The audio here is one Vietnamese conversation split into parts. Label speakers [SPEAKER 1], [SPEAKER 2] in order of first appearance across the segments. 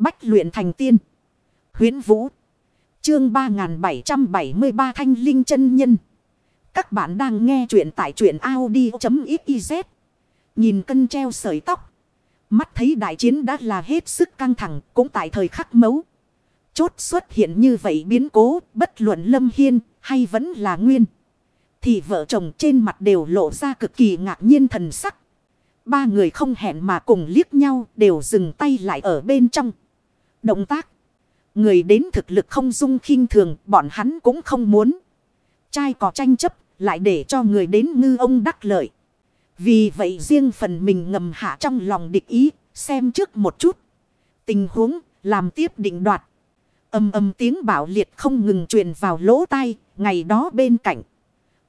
[SPEAKER 1] Bách luyện thành tiên. Huyến Vũ. Chương 3773 Thanh Linh chân Nhân. Các bạn đang nghe truyện tại truyện Audi.xyz. Nhìn cân treo sợi tóc. Mắt thấy đại chiến đã là hết sức căng thẳng, cũng tại thời khắc mấu. Chốt xuất hiện như vậy biến cố, bất luận Lâm Hiên hay vẫn là Nguyên. Thì vợ chồng trên mặt đều lộ ra cực kỳ ngạc nhiên thần sắc. Ba người không hẹn mà cùng liếc nhau, đều dừng tay lại ở bên trong. Động tác. Người đến thực lực không dung khinh thường, bọn hắn cũng không muốn. Trai có tranh chấp, lại để cho người đến ngư ông đắc lợi. Vì vậy riêng phần mình ngầm hạ trong lòng địch ý, xem trước một chút. Tình huống, làm tiếp định đoạt. Âm âm tiếng bảo liệt không ngừng truyền vào lỗ tai, ngày đó bên cạnh.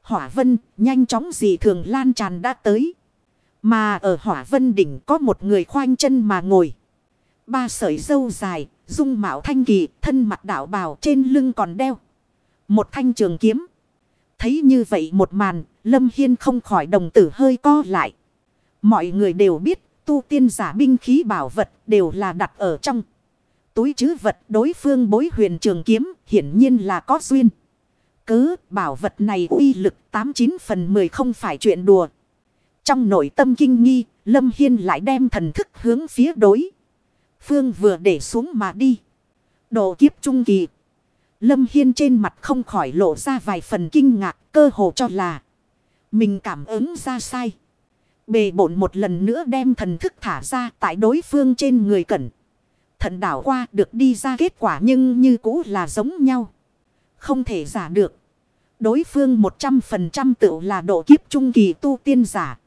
[SPEAKER 1] Hỏa vân, nhanh chóng gì thường lan tràn đã tới. Mà ở hỏa vân đỉnh có một người khoanh chân mà ngồi. Ba sợi dâu dài, dung mạo thanh kỳ, thân mặt đảo bào trên lưng còn đeo. Một thanh trường kiếm. Thấy như vậy một màn, Lâm Hiên không khỏi đồng tử hơi co lại. Mọi người đều biết, tu tiên giả binh khí bảo vật đều là đặt ở trong. Túi chứ vật đối phương bối huyền trường kiếm, hiển nhiên là có duyên. Cứ bảo vật này uy lực 89 phần 10 không phải chuyện đùa. Trong nội tâm kinh nghi, Lâm Hiên lại đem thần thức hướng phía đối. Phương vừa để xuống mà đi. Độ kiếp trung kỳ. Lâm Hiên trên mặt không khỏi lộ ra vài phần kinh ngạc, cơ hồ cho là. Mình cảm ứng ra sai. Bề bổn một lần nữa đem thần thức thả ra tại đối phương trên người cẩn. Thần đảo qua được đi ra kết quả nhưng như cũ là giống nhau. Không thể giả được. Đối phương 100% tự là độ kiếp trung kỳ tu tiên giả.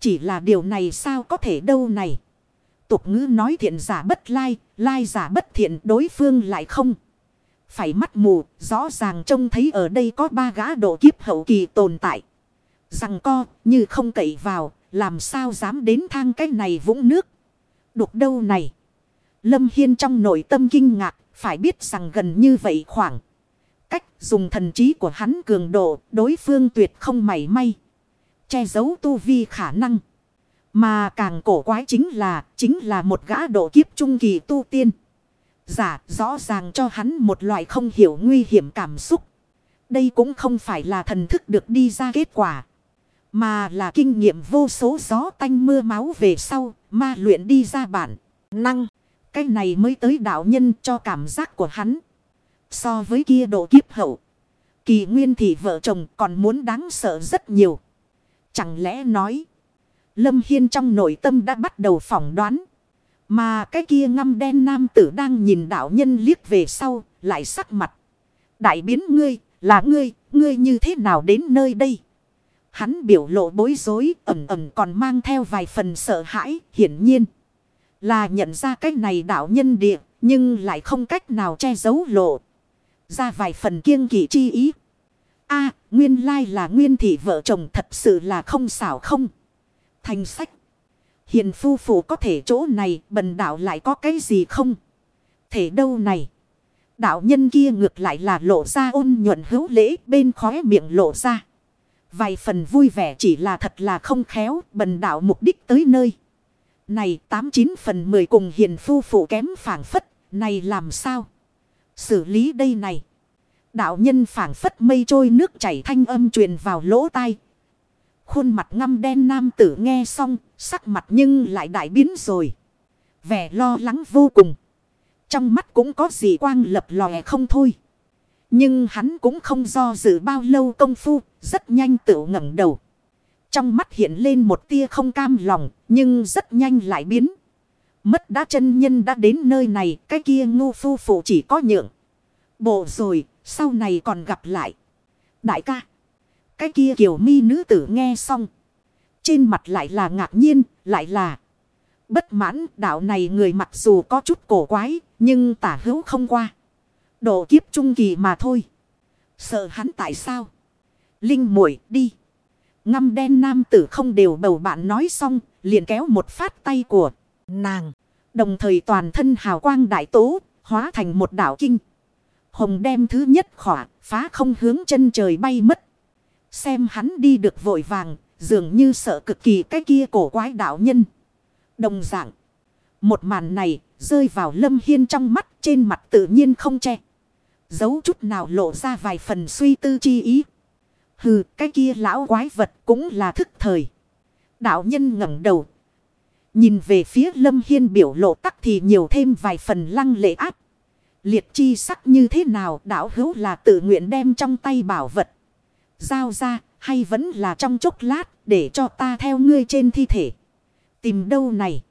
[SPEAKER 1] Chỉ là điều này sao có thể đâu này. Tục ngữ nói thiện giả bất lai, lai giả bất thiện đối phương lại không. Phải mắt mù, rõ ràng trông thấy ở đây có ba gã độ kiếp hậu kỳ tồn tại. Rằng co, như không cậy vào, làm sao dám đến thang cái này vũng nước. Đục đâu này. Lâm Hiên trong nội tâm kinh ngạc, phải biết rằng gần như vậy khoảng. Cách dùng thần trí của hắn cường độ, đối phương tuyệt không mảy may. Che giấu tu vi khả năng. Mà càng cổ quái chính là, chính là một gã độ kiếp trung kỳ tu tiên. Giả rõ ràng cho hắn một loại không hiểu nguy hiểm cảm xúc. Đây cũng không phải là thần thức được đi ra kết quả. Mà là kinh nghiệm vô số gió tanh mưa máu về sau, ma luyện đi ra bản, năng. Cái này mới tới đạo nhân cho cảm giác của hắn. So với kia độ kiếp hậu. Kỳ nguyên thì vợ chồng còn muốn đáng sợ rất nhiều. Chẳng lẽ nói. Lâm Hiên trong nội tâm đã bắt đầu phỏng đoán. Mà cái kia ngăm đen nam tử đang nhìn đạo nhân liếc về sau. Lại sắc mặt. Đại biến ngươi. Là ngươi. Ngươi như thế nào đến nơi đây? Hắn biểu lộ bối rối. Ẩm ẩm còn mang theo vài phần sợ hãi. Hiển nhiên. Là nhận ra cái này đạo nhân địa. Nhưng lại không cách nào che giấu lộ. Ra vài phần kiêng kỵ chi ý. a, nguyên lai là nguyên thị vợ chồng thật sự là không xảo không. Thành sách. Hiền phu phụ có thể chỗ này, bần đạo lại có cái gì không? Thể đâu này? Đạo nhân kia ngược lại là lộ ra ôn nhuận hữu lễ, bên khóe miệng lộ ra. Vài phần vui vẻ chỉ là thật là không khéo, bần đạo mục đích tới nơi. Này, tám chín phần mười cùng hiền phu phụ kém phản phất. Này làm sao? Xử lý đây này. Đạo nhân phản phất mây trôi nước chảy thanh âm truyền vào lỗ tai. Khuôn mặt ngăm đen nam tử nghe xong, sắc mặt nhưng lại đại biến rồi. Vẻ lo lắng vô cùng. Trong mắt cũng có gì quang lập lòe không thôi. Nhưng hắn cũng không do dự bao lâu công phu, rất nhanh tự ngẩng đầu. Trong mắt hiện lên một tia không cam lòng, nhưng rất nhanh lại biến. Mất đã chân nhân đã đến nơi này, cái kia ngu phu phụ chỉ có nhượng. Bộ rồi, sau này còn gặp lại. Đại ca. Cái kia kiểu mi nữ tử nghe xong. Trên mặt lại là ngạc nhiên, lại là bất mãn đạo này người mặc dù có chút cổ quái, nhưng tả hữu không qua. Độ kiếp trung kỳ mà thôi. Sợ hắn tại sao? Linh muội đi. Ngâm đen nam tử không đều bầu bạn nói xong, liền kéo một phát tay của nàng. Đồng thời toàn thân hào quang đại tố, hóa thành một đảo kinh. Hồng đem thứ nhất khỏa, phá không hướng chân trời bay mất. Xem hắn đi được vội vàng, dường như sợ cực kỳ cái kia cổ quái đạo nhân. Đồng dạng. Một màn này rơi vào lâm hiên trong mắt trên mặt tự nhiên không che. Giấu chút nào lộ ra vài phần suy tư chi ý. Hừ cái kia lão quái vật cũng là thức thời. Đạo nhân ngẩng đầu. Nhìn về phía lâm hiên biểu lộ tắc thì nhiều thêm vài phần lăng lệ áp. Liệt chi sắc như thế nào đạo hữu là tự nguyện đem trong tay bảo vật. Giao ra, hay vẫn là trong chốc lát, để cho ta theo ngươi trên thi thể. Tìm đâu này.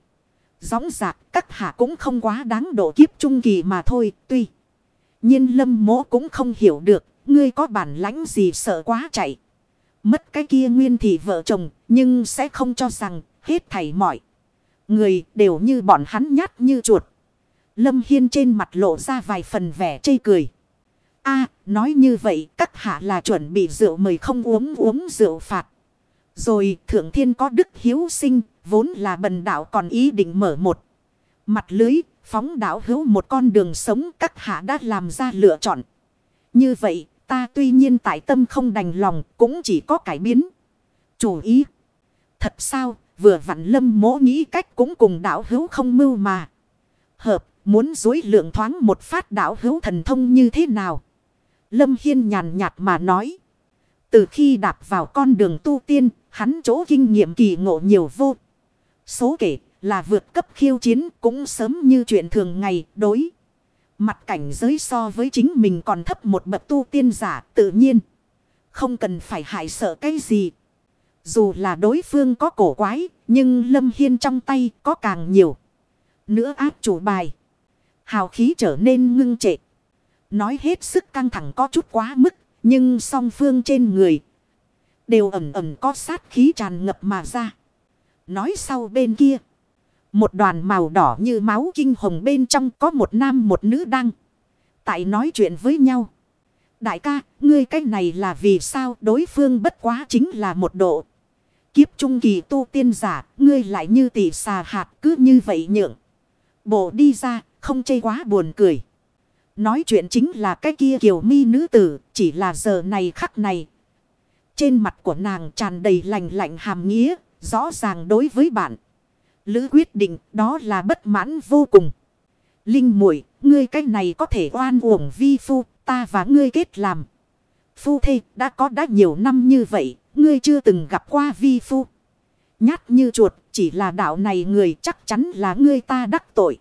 [SPEAKER 1] Gióng giạc, các hạ cũng không quá đáng độ kiếp trung kỳ mà thôi, tuy. nhiên lâm mỗ cũng không hiểu được. Ngươi có bản lãnh gì sợ quá chạy. Mất cái kia nguyên thì vợ chồng. Nhưng sẽ không cho rằng, hết thảy mọi. Người đều như bọn hắn nhát như chuột. Lâm Hiên trên mặt lộ ra vài phần vẻ chây cười a nói như vậy các hạ là chuẩn bị rượu mời không uống uống rượu phạt. Rồi thượng thiên có đức hiếu sinh, vốn là bần đạo còn ý định mở một. Mặt lưới, phóng đạo hữu một con đường sống các hạ đã làm ra lựa chọn. Như vậy, ta tuy nhiên tại tâm không đành lòng, cũng chỉ có cải biến. Chủ ý. Thật sao, vừa vặn lâm mỗ nghĩ cách cũng cùng đạo hữu không mưu mà. Hợp, muốn dối lượng thoáng một phát đạo hữu thần thông như thế nào? Lâm Hiên nhàn nhạt mà nói. Từ khi đạp vào con đường tu tiên, hắn chỗ kinh nghiệm kỳ ngộ nhiều vô. Số kể là vượt cấp khiêu chiến cũng sớm như chuyện thường ngày đối. Mặt cảnh giới so với chính mình còn thấp một bậc tu tiên giả tự nhiên. Không cần phải hại sợ cái gì. Dù là đối phương có cổ quái, nhưng Lâm Hiên trong tay có càng nhiều. Nữa áp chủ bài. Hào khí trở nên ngưng trệ. Nói hết sức căng thẳng có chút quá mức, nhưng song phương trên người đều ẩm ẩm có sát khí tràn ngập mà ra. Nói sau bên kia. Một đoàn màu đỏ như máu kinh hồng bên trong có một nam một nữ đang. Tại nói chuyện với nhau. Đại ca, ngươi cái này là vì sao đối phương bất quá chính là một độ. Kiếp trung kỳ tu tiên giả, ngươi lại như tỷ xà hạt cứ như vậy nhượng. Bộ đi ra, không chê quá buồn cười. Nói chuyện chính là cái kia kiều mi nữ tử, chỉ là giờ này khắc này. Trên mặt của nàng tràn đầy lạnh lạnh hàm nghĩa, rõ ràng đối với bạn. Lữ quyết định đó là bất mãn vô cùng. Linh muội ngươi cái này có thể oan uổng vi phu, ta và ngươi kết làm. Phu thê đã có đã nhiều năm như vậy, ngươi chưa từng gặp qua vi phu. Nhát như chuột, chỉ là đạo này người chắc chắn là ngươi ta đắc tội.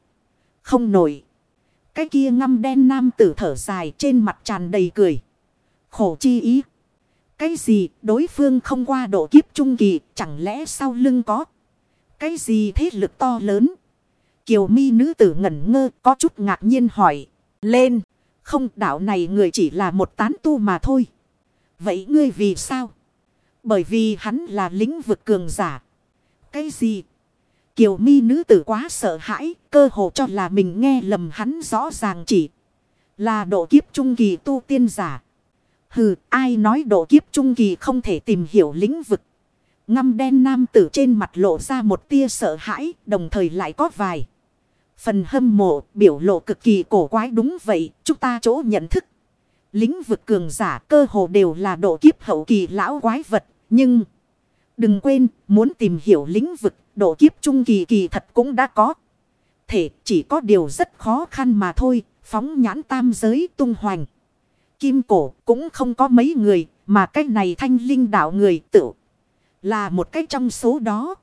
[SPEAKER 1] Không nổi. Cái kia ngăm đen nam tử thở dài trên mặt tràn đầy cười. Khổ chi ý. Cái gì đối phương không qua độ kiếp trung kỳ, chẳng lẽ sau lưng có. Cái gì thế lực to lớn. Kiều mi nữ tử ngẩn ngơ, có chút ngạc nhiên hỏi. Lên. Không đạo này người chỉ là một tán tu mà thôi. Vậy ngươi vì sao? Bởi vì hắn là lĩnh vực cường giả. Cái gì? Kiều mi nữ tử quá sợ hãi, cơ hồ cho là mình nghe lầm hắn rõ ràng chỉ là độ kiếp trung kỳ tu tiên giả. Hừ, ai nói độ kiếp trung kỳ không thể tìm hiểu lĩnh vực. Ngâm đen nam tử trên mặt lộ ra một tia sợ hãi, đồng thời lại có vài. Phần hâm mộ, biểu lộ cực kỳ cổ quái đúng vậy, chúng ta chỗ nhận thức. Lĩnh vực cường giả cơ hồ đều là độ kiếp hậu kỳ lão quái vật, nhưng... Đừng quên, muốn tìm hiểu lĩnh vực, độ kiếp trung kỳ kỳ thật cũng đã có. Thể chỉ có điều rất khó khăn mà thôi, phóng nhãn tam giới tung hoành. Kim cổ cũng không có mấy người, mà cách này thanh linh đạo người tự là một cách trong số đó.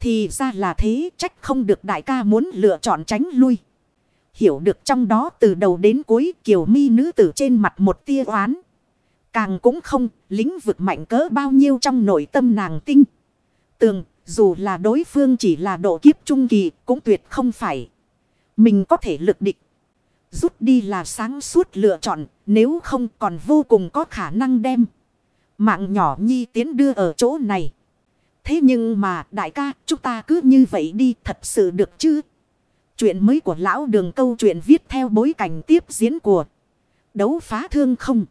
[SPEAKER 1] Thì ra là thế, trách không được đại ca muốn lựa chọn tránh lui. Hiểu được trong đó từ đầu đến cuối kiều mi nữ tử trên mặt một tia oán. Càng cũng không, lĩnh vực mạnh cỡ bao nhiêu trong nội tâm nàng tinh. Tường, dù là đối phương chỉ là độ kiếp trung kỳ, cũng tuyệt không phải. Mình có thể lực địch. Rút đi là sáng suốt lựa chọn, nếu không còn vô cùng có khả năng đem. Mạng nhỏ nhi tiến đưa ở chỗ này. Thế nhưng mà đại ca chúng ta cứ như vậy đi thật sự được chứ? Chuyện mới của lão đường câu chuyện viết theo bối cảnh tiếp diễn của đấu phá thương không.